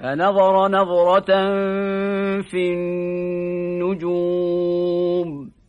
فنظر نظرة في النار